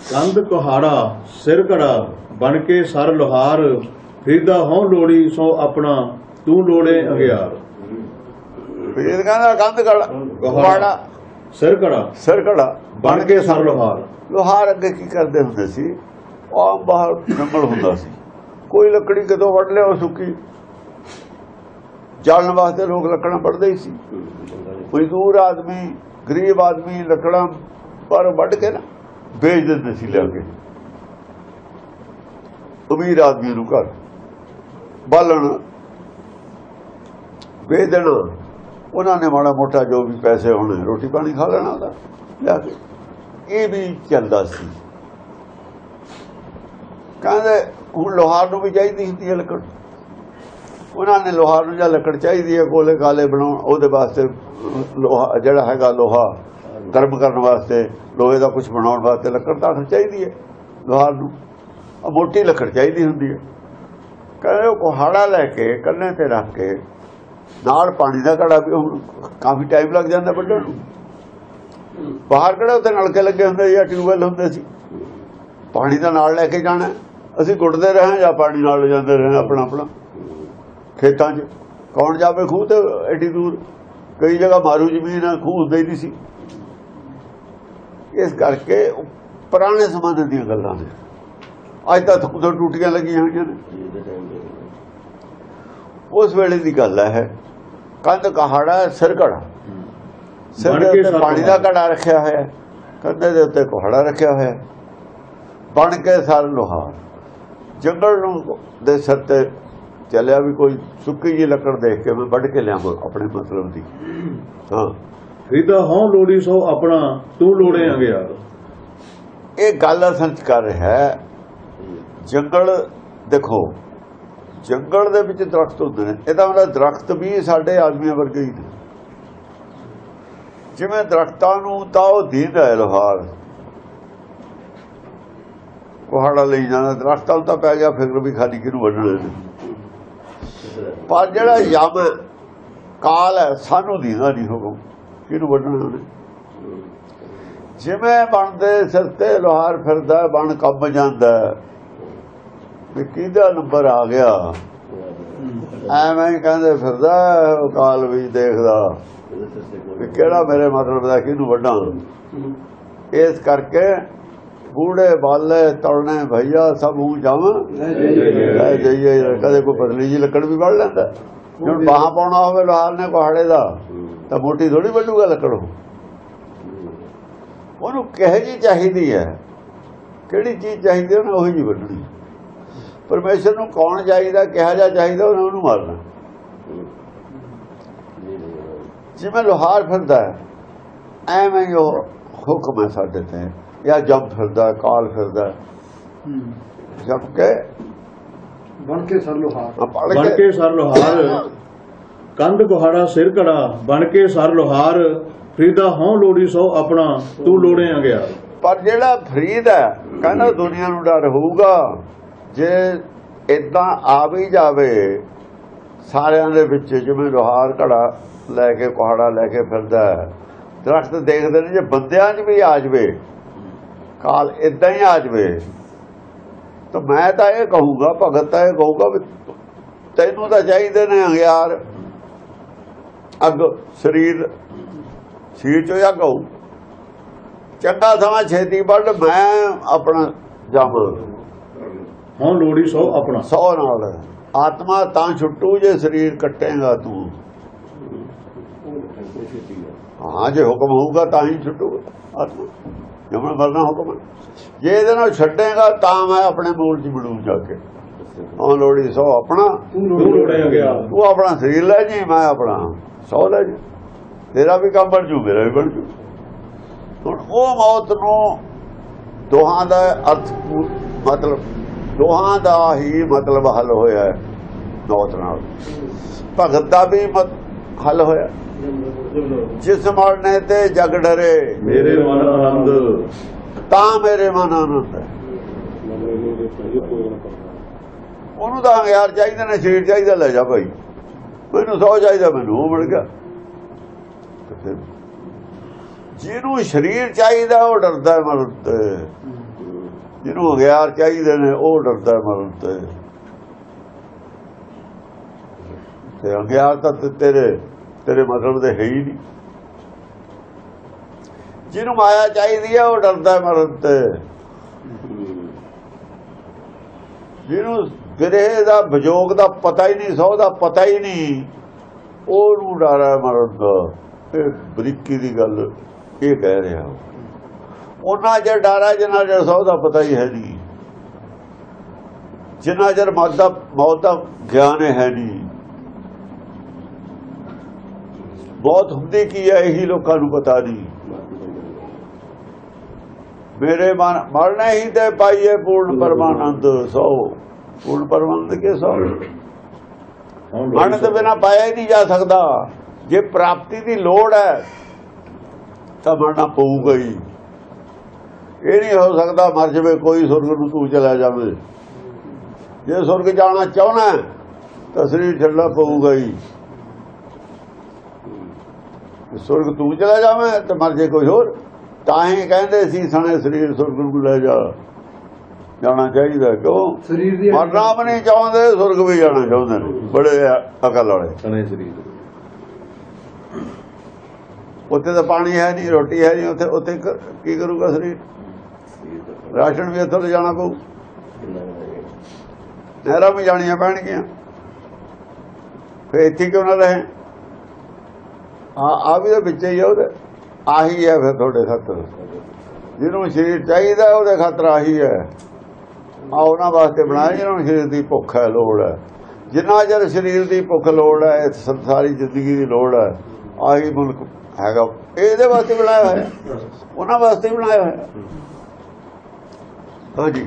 ਕੰਧ ਕੁਹਾੜਾ ਸਿਰ ਘੜਾ ਬਣ ਕੇ ਸਰ ਲੋਹਾਰ ਫਰੀਦਾ ਹਉ ਲੋੜੀ ਸੋ ਆਪਣਾ ਤੂੰ ਲੋੜੇ ਅਗਿਆਰ। ਫਰੀਦ ਕਹਿੰਦਾ ਕੰਧ ਕੁਹਾੜਾ ਸਿਰ ਘੜਾ ਸਿਰ ਕੜਾ ਬਣ ਕੇ ਸਰ ਲੋਹਾਰ। ਲੋਹਾਰ ਅੱਗੇ ਕੀ ਕਰਦੇ ਹੁੰਦੇ ਸੀ? ਉਹ ਬਾਹਰ ਜੰਗਲ ਹੁੰਦਾ ਸੀ। ਕੋਈ ਲੱਕੜੀ ਕਦੋਂ ਵੱਢ ਲਿਆ ਉਹ ਸੁੱਕੀ? ਜਾਲਣ ਵਾਸਤੇ ਲੋਕ ਲੱਕੜਾਂ ਵੱਢਦੇ ਹੀ ਸੀ। ਮਜ਼ਦੂਰ ਆਦਮੀ ਗਰੀਬ ਆਦਮੀ ਲੱਕੜਾਂ ਪਰ ਵੱਢ ਕੇ ਨਾ ਵੇਚ ਦਿੰਦੇ ਸੀ ਲਿਆ ਕੇ। ਅਮੀਰ ਆਦਮੀ ਨੂੰ ਘਰ। ਬਾਲਣ। ਵੇਚ ਦੇਣਾ। ਉਹਨਾਂ ਨੇ ਮਾੜਾ ਮੋਟਾ ਜੋ ਵੀ ਪੈਸੇ ਹੋਣੇ, ਰੋਟੀ ਪਾਣੀ ਖਾ ਲੈਣਾ ਉਹਦਾ ਲਿਆ ਕੇ। ਇਹ ਵੀ ਚੱਲਦਾ ਸੀ। ਕਹਿੰਦੇ, ਹੁਣ ਲੋਹਾਰ ਨੂੰ ਵੀ ਚਾਹੀਦੀ ਹੁੰਦੀ ਹੈ ਲੱਕੜ। ਉਹਨਾਂ ਨੇ ਲੋਹਾਰ ਨੂੰ ਜਾਂ ਲੱਕੜ ਚਾਹੀਦੀ ਹੈ ਕੋਲੇ ਕਾਲੇ ਬਣਾਉਣ, ਉਹਦੇ ਵਾਸਤੇ ਲੋਹਾ, ਜਿਹੜਾ ਹੈਗਾ ਲੋਹਾ ਗਰਮ ਕਰਨ ਵਾਸਤੇ, ਲੋਹੇ ਦਾ ਕੁਝ ਬਣਾਉਣ ਵਾਸਤੇ ਲੱਕੜ ਤਾਂ ਚਾਹੀਦੀ ਹੈ, ਲੋਹਾਰ ਨੂੰ। ਮੋਟੀ ਲੱਕੜ ਚਾਹੀਦੀ ਹੁੰਦੀ ਹੈ। ਕਹਿੰਦੇ ਉਹ ਕੁਹਾੜਾ ਲੈ ਕੇ, ਕੰਨੇ ਤੇ ਰੱਖ ਕੇ, ਨਾਲ ਪਾਣੀ ਦਾ ਘੜਾ ਵੀ ਕਾਫੀ ਟਾਈਮ ਲੱਗ ਜਾਂਦਾ ਵੱਢਣ ਨੂੰ। ਬਾਹਰ ਕਿਹੜਾ ਉੱਤੇ ਨਲਕੇ ਲੱਗੇ ਹੁੰਦੇ ਜਾਂ ਟਿਊਬਵੈਲ ਹੁੰਦੇ ਸੀ? ਪਾਣੀ ਦਾ ਨਾਲ ਲੈ ਕੇ ਜਾਣਾ ਅਸੀਂ ਗੁੱਟਦੇ ਰਹੇ ਜਾਂ ਪਾਣੀ ਨਾਲ ਜਾਂਦੇ ਰਹੇ ਆਪਣਾ ਆਪਣਾ। ਖੇਤਾਂ 'ਚ ਕੌਣ ਜਾਵੇ ਖੂਹ ਤੇ ਐਡੀ ਦੂਰ? ਕਈ ਜਗ੍ਹਾ ਮਾਰੂ ਜ਼ਮੀਨ ਖੂਹ ਹੁੰਦੇ ਹੀ ਨਹੀਂ ਸੀ। ਇਸ ਕਰਕੇ ਪੁਰਾਣੇ ਜ਼ਮਾਨੇ ਦੀਆਂ ਗੱਲਾਂ ਨੇ। ਅੱਜ ਤਾਂ ਥੋੜਾ ਥੋੜਾ ਟੂਟੀਆਂ ਲੱਗੀਆਂ ਹੋਈਆਂ ਨੇ। ਉਸ ਵੇਲੇ ਦੀ ਗੱਲ ਹੈ ਕੰਧ ਕਹਾੜਾ ਸਿਰ ਘੜਾ। ਸਿਰ ਦੇ ਉੱਤੇ ਪਾਣੀ ਦਾ ਘੜਾ ਰੱਖਿਆ ਹੋਇਆ। ਕੰਧੇ ਦੇ ਉੱਤੇ ਕੋਹੜਾ ਰੱਖਿਆ ਹੋਇਆ। ਬਣ ਕੇ ਸਰ ਲੋਹਾਰ। ਜੰਗਲ ਨੂੰ ਦੇ ਸਿਰ ਤੇ ਚੱਲਿਆ ਵੀ ਕੋਈ ਸੁੱਕੀ ਜੀ ਲੱਕੜ ਦੇਖ ਕੇ ਮੈਂ ਵੱਢ ਕੇ ਲਿਆਵਾਂ ਆਪਣੇ ਮਤਲਬ ਦੀ। ਹਾਂ। ਫਰੀਦਾ ਹਉ ਲੋੜੀ ਸੋ ਆਪਣਾ, ਤੂੰ ਲੋੜੇ ਅਗਿਆਰ ਇਹ ਗੱਲ ਅਸਲ ਚ ਕਰ ਰਿਹਾ ਜੰਗਲ ਦੇਖੋ, ਜੰਗਲ ਦੇ ਵਿੱਚ ਦਰਖਤ ਹੁੰਦੇ ਨੇ, ਇਹਦਾ ਮਤਲਬ ਦਰਖਤ ਵੀ ਸਾਡੇ ਆਦਮੀਆਂ ਵਰਗੇ ਹੀ ਨੇ। ਜਿਵੇਂ ਦਰਖਤਾਂ ਨੂੰ ਤਾਂ ਉਹ ਦੀਂਦਾ ਹੈ ਲੋਹਾਰ। ਕੁਹਾੜਾ ਲਈ ਜਾਣਾ ਦਰਖਤਾਂ ਨੂੰ ਤਾਂ ਪੈ ਗਿਆ, ਫਿਕਰ ਵੀ ਖਾਲੀ ਕਿਹਨੂੰ ਵੱਢਣਾ ਨੇ ਪਰ ਜਿਹੜਾ ਯਮ ਕਾਲ ਹੈ, ਸਾਨੂੰ ਦੀਦਾ ਨਹੀਂ ਹੁਕਮ। ਕਿਹਨੂੰ ਵੱਢਣਾ ਉਹਨੇ। ਜਿਵੇਂ ਬਣਦੇ ਸਿਰ ਤੇ ਲੋਹਾਰ ਫਿਰਦਾ ਬਣ ਕੰਬ ਜਾਂਦਾ। ਵੀ ਕਿਹਦਾ ਨੰਬਰ ਆ ਗਿਆ? ਐਵੇਂ ਕਹਿੰਦੇ ਫਿਰਦਾ ਉਹ ਕਾਲ ਵੀ ਦੇਖਦਾ। ਵੀ ਕਿਹੜਾ ਮੇਰੇ ਮਤਲਬ ਦਾ ਕਿਹਨੂੰ ਵੱਢਾਂ? ਇਸ ਕਰਕੇ ਬੂੜੇ ਬਾਲੇ ਤਲਣੇ ਭਈਆ ਸਭ ਹੂੰ ਜਾਵਾਂ। ਲੈ ਜਾਈਏ। ਕਦੇ ਕੋਈ ਪਤਲੀ ਜੀ ਲੱਕੜ ਵੀ ਵੱਢ ਲੈਂਦਾ। ਹੁਣ ਬਾਹਾਂ ਪਾਉਣਾ ਹੋਵੇ ਲੋਹਾਰ ਨੇ ਕੁਹਾੜੇ ਦਾ ਤਾਂ ਮੋਟੀ ਥੋੜੀ ਵੱਢੂਗਾ ਲੱਕੜ ਉਹ ਉਹਨੂੰ ਕਿਹੋ ਜੀ ਚਾਹੀਦੀ ਹੈ? ਕਿਹੜੀ ਚੀਜ਼ ਚਾਹੀਦੀ ਉਹਨੇ ਉਹੀ ਜੀ ਵੱਢਣੀ। ਪਰਮੇਸ਼ਰ ਨੂੰ ਕੌਣ ਚਾਹੀਦਾ ਕਿਹਾ ਜਾ ਚਾਹੀਦਾ ਉਹਨੇ ਮਾਰਨਾ। ਜਿਵੇਂ ਲੋਹਾਰ ਫਿਰਦਾ ਹੈ ਐਵੇਂ ਉਹ ਹੁਕਮ ਹੈ ਸਾਡੇ ਤੇ। ਜਾਂ ਜੰਮ ਫਿਰਦਾ ਕਾਲ ਫਿਰਦਾ। ਜਦ ਕੇ ਬਣ ਕੇ ਸਰ ਲੋਹਾਰ। ਬਣ ਕੇ ਸਰ ਲੋਹਾਰ। ਕੰਧ ਕੁਹਾੜਾ ਸਿਰ ਘੜਾ ਬਣ ਕੇ ਸਰ ਲੋਹਾਰ। ਫਰੀਦਾ ਹਉ ਲੋੜੀ ਸੋ ਆਪਣਾ ਤੂੰ ਲੋੜੇ ਅਗਿਆਰ ਪਰ ਜਿਹੜਾ ਫਰੀਦ ਹੈ ਕਹਿੰਦਾ ਦੁਨੀਆ ਨੂੰ ਡਰ ਹੋਊਗਾ। ਜੇ ਇਦਾਂ ਆ ਵੀ ਜਾਵੇ ਸਾਰਿਆਂ ਦੇ ਵਿੱਚ ਜਿਵੇਂ ਲੋਹਾਰ ਘੜਾ ਲੈ ਕੇ ਕੁਹਾੜਾ ਲੈ ਕੇ ਫਿਰਦਾ ਹੈ। ਦਰਖਤ ਦੇਖਦੇ ਨੇ ਜੇ ਬੰਦਿਆਂ 'ਚ ਵੀ ਆ ਜਾਵੇ ਕਾਲ ਇਦਾਂ ਹੀ ਆ ਜਾਵੇ। ਤਾਂ ਮੈਂ ਤਾਂ ਇਹ ਕਹੂੰਗਾ ਭਗਤ ਤਾਂ ਇਹ ਕਹੂਗਾ ਤੈਨੂੰ ਤਾਂ ਚਾਹੀਦੇ ਨੇ ਯਾਰ ਅੱਗ ਸਰੀਰ ਸਰੀਰ ਚੋਂ ਅੱਗ ਹੋਊ। ਚੰਗਾ ਸਮਾਂ ਛੇਤੀ ਵੱਢ ਮੈਂ ਆਪਣਾ ਜਾਵਾਂ ਹਉ ਲੋੜੀ ਸੋ ਆਪਣਾ। ਸੌ ਨਾਲ। ਆਤਮਾ ਤਾਂ ਛੁੱਟੂ ਜੇ ਸਰੀਰ ਕੱਟੇਗਾ ਤੂੰ। ਹਾਂ ਜੇ ਹੁਕਮ ਹੋਊਗਾ ਤਾਂ ਹੀ ਛੁੱਟੂਗਾ। ਆਤਮਾ ਜਮਨ ਮਰਨਾ ਹੁਕਮ। ਜੇ ਇਹਦੇ ਨਾਲ ਛੱਡੇਗਾ ਤਾਂ ਮੈਂ ਆਪਣੇ ਮੂਲ ਚ ਮਿਲੂ ਜਾ ਕੇ। ਹਾਂ ਲੋੜੀ ਸੋ ਆਪਣਾ। ਤੂੰ ਆਪਣਾ ਸਰੀਰ ਲੈ ਜੀ ਮੈਂ ਆਪਣਾ ਸੌ ਲੈ ਜੀ। ਤੇਰਾ ਵੀ ਕੰਮ ਬਣ ਜੂ ਮੇਰਾ ਵੀ ਬਣ ਜੂ। ਹੁਣ ਉਹ ਮੌਤ ਨੂੰ ਦੋਹਾਂ ਦਾ ਅਰਥ ਮਤਲਬ ਦੋਹਾਂ ਦਾ ਹੀ ਮਤਲਬ ਹੱਲ ਹੋਇਆ ਹੈ ਮੌਤ ਨਾਲ। ਭਗਤ ਦਾ ਵੀ ਹੱਲ ਹੋਇਆ। ਜਿਸ ਮਰਨੇ ਤੇ ਜਗ ਡਰੇ। ਮੇਰੇ ਮਨ ਆਨੰਦ। ਤਾਂ ਮੇਰੇ ਮਨ ਆਨੰਦ। ਉਹਨੂੰ ਤਾਂ ਯਾਰ ਚਾਹੀਦਾ ਨਾ ਸ਼ਰੀਰ ਚਾਹੀਦਾ ਲੈ ਜਾ ਭਾਈ। ਮੈਨੂੰ ਸੌ ਚਾਹੀਦਾ ਮੈਨੂੰ ਉਹ ਮਿਲ ਗਿਆ। ਜਿਹਨੂੰ ਸ਼ਰੀਰ ਚਾਹੀਦਾ ਉਹ ਡਰਦਾ ਮਰਨ ਤੇ। ਜਿਹਨੂੰ ਅਗਿਆਰ ਚਾਹੀਦੇ ਨੇ ਉਹ ਡਰਦਾ ਮਰਨ ਤੇ। ਤੇ ਤਾਂ ਤੇ- ਤੇਰੇ ਤੇਰੇ ਮਤਲਬ ਦੇ ਹੈ ਹੀ ਨਹੀਂ। ਜਿਹਨੂੰ ਮਾਇਆ ਚਾਹੀਦੀ ਹੈ ਉਹ ਡਰਦਾ ਮਰਨ ਤੇ। ਜਿਹਨੂੰ ਗ੍ਰਹਿ ਦਾ ਵਿਜੋਗ ਦਾ ਪਤਾ ਹੀ ਨਹੀਂ, ਸੌ ਦਾ ਪਤਾ ਹੀ ਨਹੀਂ, ਉਹਨੂੰ ਡਰ ਹੈ ਮਰਨ ਦਾ। ਇਹ ਬਰੀਕੀ ਦੀ ਗੱਲ ਇਹ ਕਹਿ ਰਿਹਾ। ਉਹਨਾਂ ਜੇ ਡਰ ਹੈ, ਜਿੰਨਾ ਚਿਰ ਸੌ ਦਾ ਪਤਾ ਹੀ ਹੈ ਨਹੀਂ। ਜਿੰਨਾ ਚਿਰ ਮੌਤ ਦਾ ਮੌਤ ਦਾ ਗਿਆਨ ਹੈ ਨਹੀਂ। ਬਹੁਤ ਹੁੰਦੀ ਕੀ ਹੈ, ਇਹੀ ਲੋਕਾਂ ਨੂੰ ਪਤਾ ਨਹੀਂ। ਮੇਰੇ ਮਨ, ਮਰਨੇ ਹੀ ਤੇ ਪਾਈਏ ਪੂਰਨ ਪਰਮਾਨੰਦ, ਸੋ। ਪੂਰਨ ਪਰਮਾਨੰਦ ਕੇ ਸੋ? ਮਨ ਤੋਂ ਬਿਨਾ ਪਾਇਆ ਹੀ ਨਹੀਂ ਜਾ ਸਕਦਾ। ਜੇ ਪ੍ਰਾਪਤੀ ਦੀ ਲੋੜ ਹੈ, ਤਾਂ ਮਰਨਾ ਪਊਗਾ ਹੀ। ਇਹ ਨਹੀਂ ਹੋ ਸਕਦਾ ਮਰ ਜਵੇ, ਕੋਈ ਸੁਰਗ ਨੂੰ ਤੂੰ ਚਲਾ ਜਾਵੇ। ਜੇ ਸੁਰਗ ਜਾਣਾ ਚਾਹਣਾ ਤਾਂ ਸਰੀਰ ਛੱਡਣਾ ਪਊਗਾ ਹੀ। ਸੁਰਗ ਤੂੰ ਚਲਾ ਜਾਵੇਂ ਤੇ ਮਰ ਜੇ ਕੋਈ ਹੋਰ। ਤਾਂ ਹੀ ਕਹਿੰਦੇ ਸੀ ਸਣੇ ਸਰੀਰ ਸੁਰਗ ਨੂੰ ਲੈ ਜਾ। ਜਾਣਾ ਚਾਹੀਦਾ ਕਿਉਂ? ਸਰੀਰ ਦੀ ਮਰਨਾ ਵੀ ਨਹੀਂ ਚਾਹੁੰਦੇ ਸੁਰਗ ਵੀ ਜਾਣਾ ਚਾਹੁੰਦੇ ਨੇ। ਬੜੇ ਅਕਲ ਵਾਲੇ। ਸਣੇ ਸਰੀਰ। ਉੱਥੇ ਤਾਂ ਪਾਣੀ ਹੈ ਨਹੀਂ ਰੋਟੀ ਹੈ ਨਹੀਂ ਉੱਥੇ ਉੱਥੇ ਕ- ਕਰੂਗਾ ਸਰੀਰ? ਰਾਸ਼ਨ ਵੀ ਇੱਥੋਂ ਲਿਜਾਣਾ ਪਊ। ਨਹਿਰਾਂ ਵੀ ਜਾਣੀਆਂ ਪੈਣਗੀਆਂ। ਫੇ ਇੱਥੇ ਕਿਉਂ ਨਾ ਰਹੇ? ਆ ਆ ਵੀ ਤਾਂ ਵਿੱਚ ਹੀ ਆ ਉਹਦੇ। ਆਹੀ ਹੈ ਫਿਰ ਤੁਹਾਡੇ ਖਾਤਰ। ਜਿਹਨੂੰ ਸਰੀਰ ਚਾਹੀਦਾ ਉਹਦੇ ਖਾਤਰ ਆਹੀ ਹੈ ਆ ਉਹਨਾਂ ਵਾਸਤੇ ਬਣਾਇਆ ਜਿਹਨਾਂ ਨੂੰ ਸਰੀਰ ਦੀ ਭੁੱਖ ਹੈ ਲੋੜ ਹੈ। ਜਿੰਨਾ ਚਿਰ ਸਰੀਰ ਦੀ ਭੁੱਖ ਲੋੜ ਹੈ ਇਸ ਸੰਸਾਰੀ ਜ਼ਿੰਦਗੀ ਦੀ ਲੋੜ ਹੈ ਆਹੀ ਮੁਲਕ ਹੈਗਾ। ਇਹਦੇ ਵਾਸਤੇ ਬਣਾਇਆ ਹੋਇਆ। ਉਹਨਾਂ ਵਾਸਤੇ ਹੀ ਬਣਾਇਆ ਹੋਇਆ। ਹਾਂਜੀ